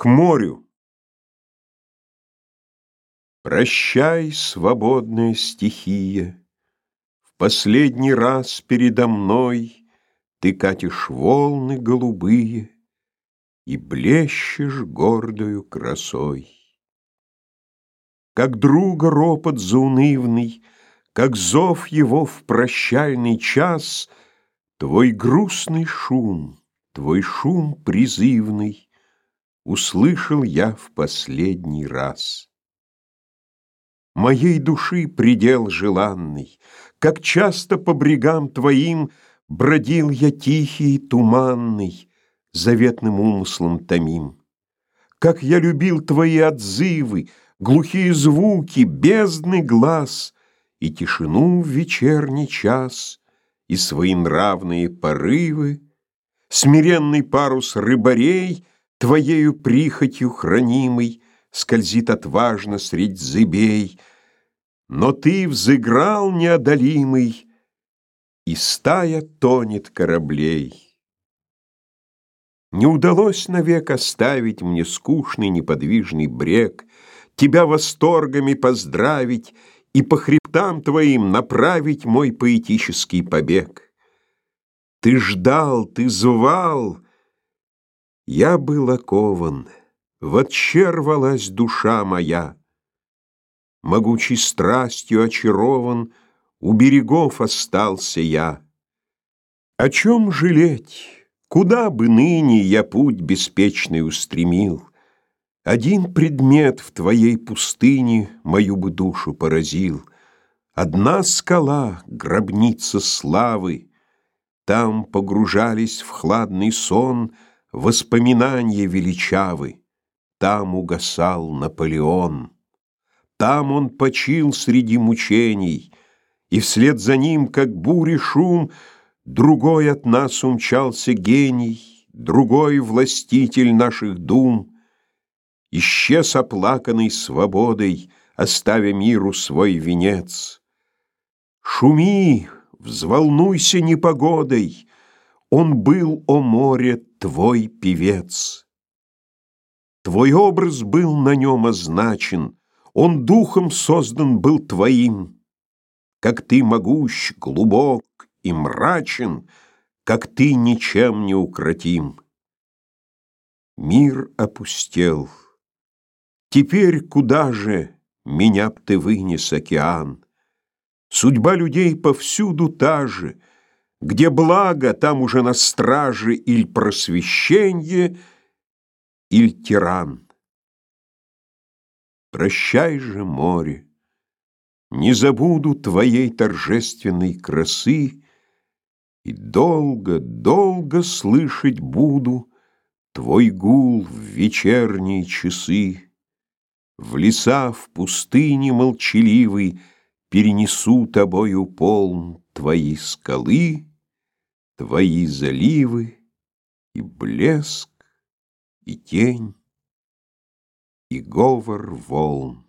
К морю. Прощай, свободная стихия, В последний раз передо мной Ты катишь волны голубые И блещешь гордою красой. Как друга ропот заунывный, Как зов его в прощальный час, Твой грустный шум, твой шум призывный Услышал я в последний раз. Моей души предел желанный, Как часто по брегам твоим Бродил я тихий, туманный, Заветным умыслом томим. Как я любил твои отзывы, Глухие звуки, бездны глаз И тишину в вечерний час, И свои нравные порывы, Смиренный парус рыбарей — Твоею прихотью хранимый Скользит отважно средь зыбей, Но ты взыграл неодолимый, И стая тонет кораблей. Не удалось навек оставить Мне скучный неподвижный брег, Тебя восторгами поздравить И по хребтам твоим направить Мой поэтический побег. Ты ждал, ты звал — я был окован, вот червалась душа моя. Могучей страстью очарован, У берегов остался я. О чем жалеть? Куда бы ныне я путь беспечный устремил? Один предмет в твоей пустыне Мою бы душу поразил. Одна скала, гробница славы, Там погружались в хладный сон — Воспоминания величавы, Там угасал Наполеон. Там он почил среди мучений, И вслед за ним, как бури шум, Другой от нас умчался гений, Другой властитель наших дум. Исчез оплаканный свободой, Оставя миру свой венец. Шуми, взволнуйся непогодой, Он был, о море, твой певец. Твой образ был на нем означен, Он духом создан был твоим. Как ты могущ, глубок и мрачен, Как ты ничем не укротим. Мир опустел. Теперь куда же Меня б ты вынес, океан? Судьба людей повсюду та же — где благо, там уже на страже Иль просвещенье, иль тиран. Прощай же, море, не забуду Твоей торжественной красы И долго, долго слышать буду Твой гул в вечерние часы. В леса, в пустыне молчаливый Перенесу тобою полн Твои скалы, Твои заливы и блеск, и тень, и говор волн.